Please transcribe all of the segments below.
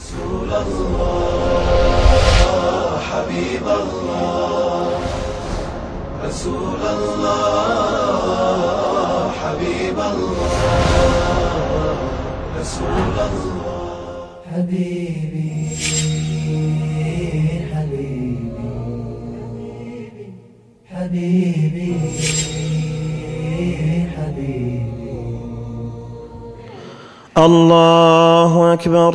رسول الله حبيب الله. رسول الله حبيب الله. رسول الله. حبيبي حبيبي. حبيبي حبيبي. الله أكبر.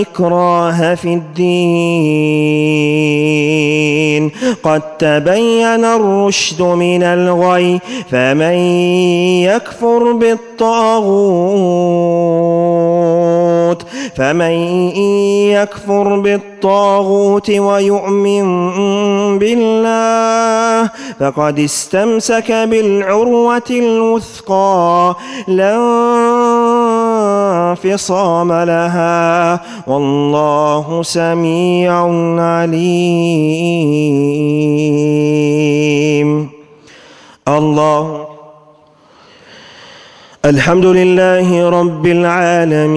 إكراه في الدين. قد تبين الرشد من الغي فمن يكفر بالطاغوت فمن يكفر بالطاغوت ويؤمن بالله فقد استمسك بالعروة الوثقى. لا انفصام لها والله سميع عليم. الله. الحمد لله رب العالمين.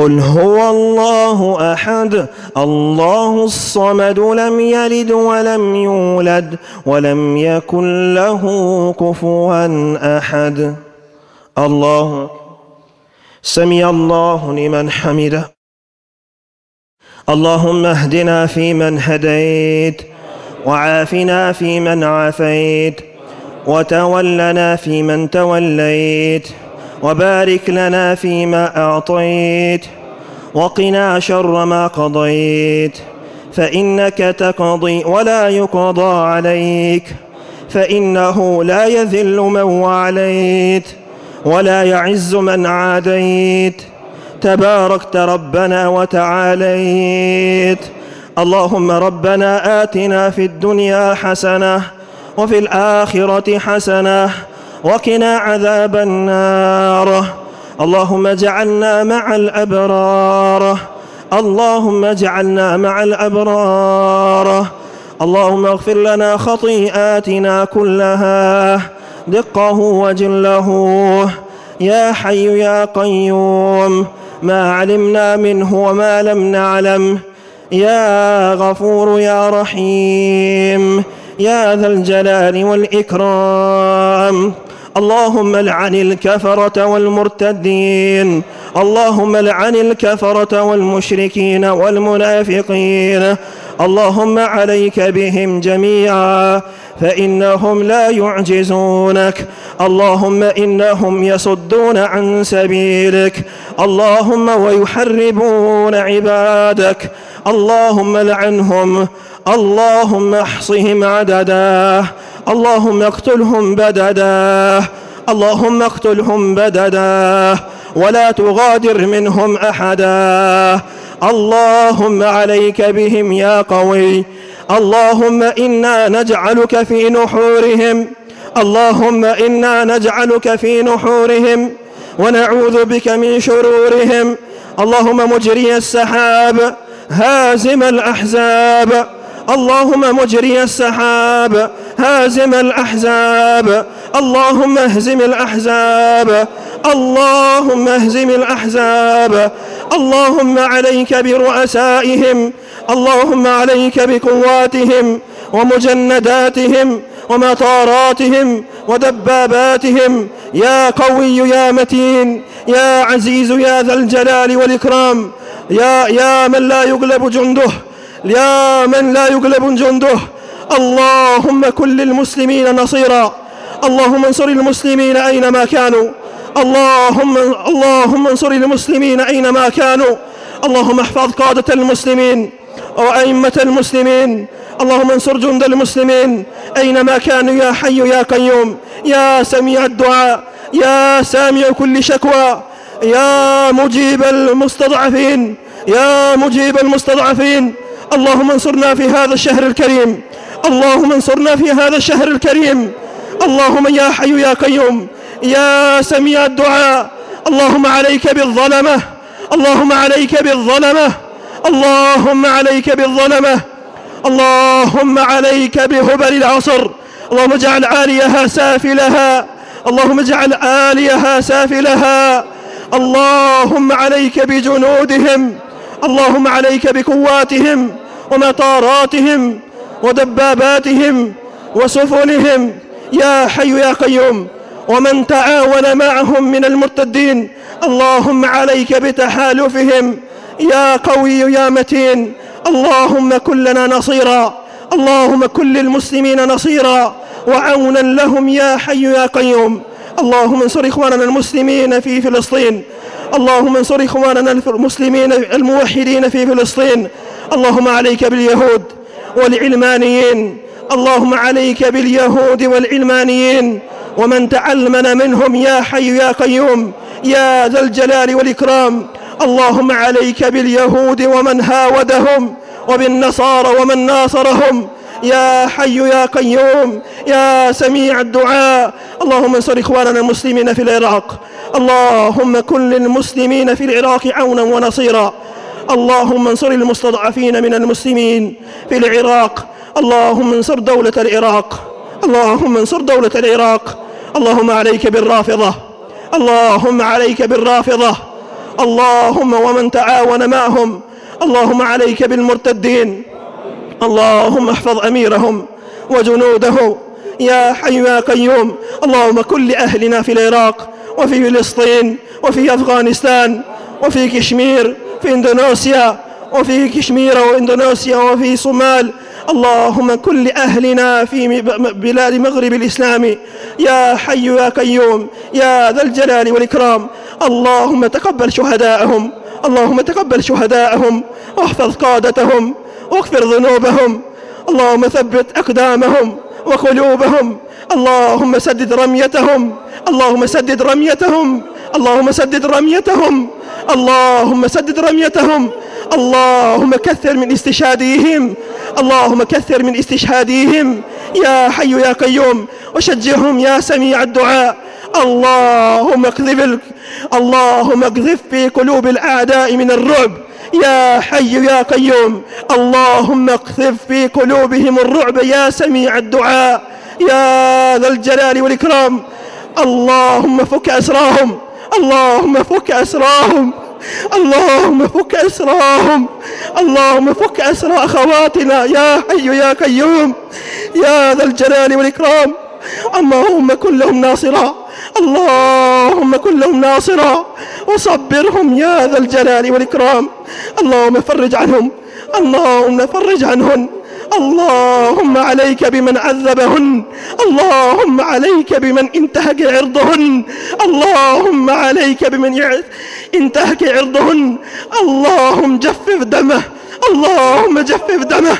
قل هو الله احد الله الصمد لم يلد ولم يولد ولم يكن له كفوا احد الله سمع الله لمن حمده اللهم اهدنا فيمن هديت وعافنا فيمن عافيت وتولنا فيمن توليت وبارك لنا فيما أعطيت وقنا شر ما قضيت فإنك تقضي ولا يقضى عليك فإنه لا يذل من واليت ولا يعز من عاديت تباركت ربنا وتعاليت اللهم ربنا آتنا في الدنيا حسنة وفي الآخرة حسنة وقنا عذاب النار. اللهم اجعلنا مع الأبرار. اللهم اجعلنا مع الأبرار. اللهم اغفر لنا خطيئاتنا كلها. دقه وجله. يا حي يا قيوم ما علمنا منه وما لم نعلم. يا غفور يا رحيم يا ذا الجلال والإكرام. اللهم لعن الكفرة والمرتدين. اللهم لعن الكفرة والمشركين والمنافقين. اللهم عليك بهم جميعا فإنهم لا يعجزونك. اللهم إنهم يصدون عن سبيلك. اللهم ويحربون عبادك. اللهم لعنهم. اللهم احصهم عددا. اللهم اقتلهم بددا اللهم اقتلهم بددا ولا تغادر منهم أحدا. اللهم عليك بهم يا قوي. اللهم إنا نجعلك في نحورهم. اللهم إنا نجعلك في نحورهم. ونعوذ بك من شرورهم. اللهم مجري السحاب هازم الأحزاب. اللهم مجري السحاب. هازم الأحزاب. اللهم اهزم الأحزاب. اللهم اهزم الأحزاب. اللهم عليك برؤسائهم. اللهم عليك بقواتهم ومجنداتهم ومطاراتهم ودباباتهم. يا قوي يا متين. يا عزيز يا ذا الجلال والإكرام. يا يا من لا يغلب جنده. يا من لا يغلب جنده. اللهم كن للمسلمين نصيرا. اللهم انصر المسلمين أينما كانوا. اللهم اللهم انصر المسلمين أينما كانوا. اللهم احفظ قادة المسلمين وأئمة المسلمين. اللهم انصر جند المسلمين أينما كانوا. يا حي يا قيوم يا سميع الدعاء يا سامع كل شكوى يا مجيب المستضعفين يا مجيب المستضعفين. اللهم انصرنا في هذا الشهر الكريم. اللهم انصرنا في هذا الشهر الكريم. اللهم يا حي يا قيوم يا سميع الدعاء. اللهم عليك بالظلمة اللهم عليك بالظلمة اللهم عليك بالظلمة اللهم عليك بهبل العصر. اللهم اجعل عاليها سافلها. اللهم اجعل عاليها سافلها. اللهم عليك بجنودهم. اللهم عليك بقواتهم ومطاراتهم. ودباباتهم وسفنهم. يا حي يا قيوم ومن تعاون معهم من المرتدين اللهم عليك بتحالفهم. يا قوي يا متين اللهم كن لنا نصيرا. اللهم كن للمسلمين نصيرا. وعونا لهم يا حي يا قيوم. اللهم انصر إخواننا المسلمين في فلسطين. اللهم انصر إخواننا المسلمين الموحدين في فلسطين. اللهم عليك باليهود. والعلمانيين. اللهم عليك باليهود والعلمانيين. ومن تعلمن منهم يا حي يا قيوم يا ذا الجلال والإكرام. اللهم عليك باليهود ومن هاودهم وبالنصارى ومن ناصرهم. يا حي يا قيوم يا سميع الدعاء. اللهم انصر إخواننا المسلمين في العراق. اللهم كن للمسلمين في العراق عونا ونصيرا. اللهم انصر المستضعفين من المسلمين في العراق. اللهم انصر دولة العراق. اللهم انصر دولة العراق. اللهم عليك بالرافضة. اللهم عليك بالرافضة. اللهم ومن تعاون معهم. اللهم عليك بالمرتدين. اللهم احفظ أميرهم وجنوده يا حي يا قيوم. اللهم كن لأهلنا في العراق وفي فلسطين وفي أفغانستان وفي كشمير في إندونيسيا وفي كشمير وإندونيسيا وفي صومال. اللهم كن لأهلنا في بلاد مغرب الإسلام. يا حي يا قيوم يا ذا الجلال والإكرام. اللهم تقبل شهداءهم اللهم تقبل شهداءهم واحفظ قادتهم واغفر ذنوبهم. اللهم ثبت أقدامهم وقلوبهم. اللهم سدد رميتهم اللهم سدد رميتهم اللهم سدد رميتهم. اللهم سدد رميتهم. اللهم كثر من استشهاديهم. اللهم كثر من استشهاديهم. يا حي يا قيوم وشجعهم يا سميع الدعاء. اللهم اقذف اللهم اقذف في قلوب الأعداء من الرعب. يا حي يا قيوم اللهم اقذف في قلوبهم الرعب يا سميع الدعاء. يا ذا الجلال والإكرام اللهم فك أسراهم. اللهم فك أسراهم. اللهم فك أسراهم اللهم فك أسرى أخواتنا. يا حي يا قيوم. يا ذا الجلال والإكرام. اللهم كن لهم ناصرا. اللهم كن لهم ناصرا. وصبرهم يا ذا الجلال والإكرام. اللهم فرج عنهم. اللهم فرج عنهن. اللهم عليك بمن عذبهن. اللهم عليك بمن انتهك عرضهن. اللهم عليك بمن انتهك عرضهن. اللهم جفف دمه. اللهم جفف دمه.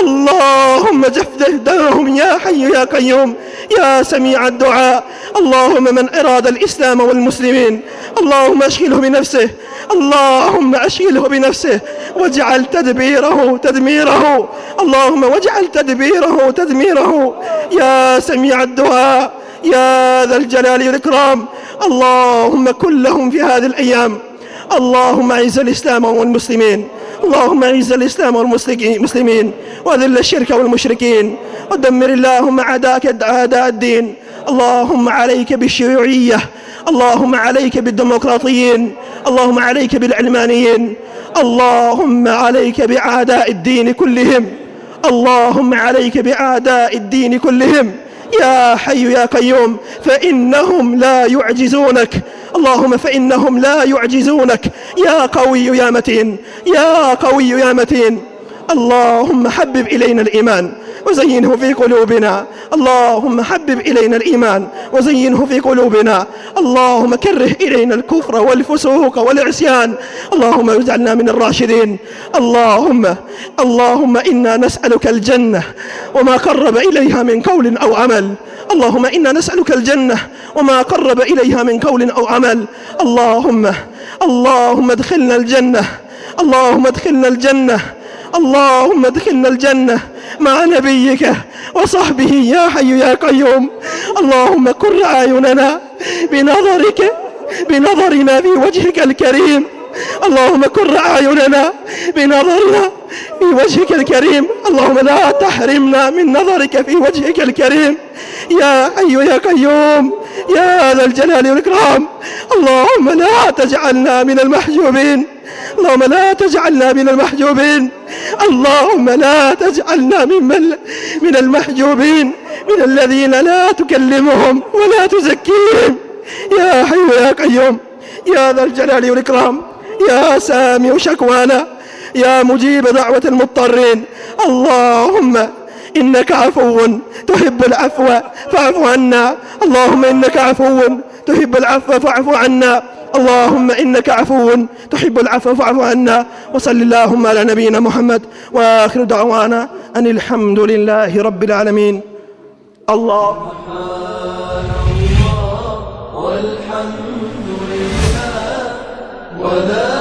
اللهم جفف دمهم يا حي يا قيوم. يا سميع الدعاء. اللهم من أراد الإسلام والمسلمين. اللهم أشغله بنفسه. اللهم أشغله بنفسه. واجعل تدبيره تدميره. اللهم واجعل تدبيره تدميره. يا سميع الدعاء. يا ذا الجلال والإكرام. اللهم كن لهم في هذه الأيام. اللهم أعز الإسلام والمسلمين. اللهم أعز الإسلام والمسلمين وأذل الشرك والمشركين. ودمر اللهم أعداءك أعداء الدين. اللهم عليك بالشيوعية. اللهم عليك بالديمقراطيين. اللهم عليك بالعلمانيين. اللهم عليك بأعداء الدين كلهم. اللهم عليك بأعداء الدين كلهم. يا حي يا قيوم فإنهم لا يعجزونك. اللهم فإنهم لا يعجزونك. يا قوي يا متين يا قوي يا متين. اللهم حبب إلينا الإيمان وزينه في قلوبنا. اللهم حبب إلينا الإيمان وزينه في قلوبنا. اللهم كره إلينا الكفر والفسوق والعصيان. اللهم اجعلنا من الراشدين. اللهم اللهم إنا نسألك الجنة وما قرب إليها من قول أو عمل. اللهم إنا نسألك الجنة وما قرب إليها من قول أو عمل. اللهم اللهم ادخلنا الجنة. اللهم ادخلنا الجنة. اللهم ادخلنا الجنة مع نبيك وصحبه يا حي يا قيوم. اللهم كر أعيننا بنظرك بنظرنا في وجهك الكريم. اللهم كر أعيننا بنظرنا في وجهك الكريم. اللهم لا تحرمنا من نظرك في وجهك الكريم. يا حي يا قيوم يا ذا الجلال والإكرام. اللهم لا تجعلنا من المحجوبين. اللهم لا تجعلنا من المحجوبين. اللهم لا تجعلنا ممن من المحجوبين من الذين لا تكلمهم ولا تزكيهم. يا حي يا قيوم يا ذا الجلال والإكرام يا سامع شكوانا يا مجيب دعوة المضطرين. اللهم إنك عفو تحب العفو فاعف عنا. اللهم إنك عفو تحب العفو فاعف عنا. اللهم إنك عفو تحب العفو فاعف عنا وصل اللهم على نبينا محمد وآخر دعوانا أن الحمد لله رب العالمين. الله. والحمد لله ولا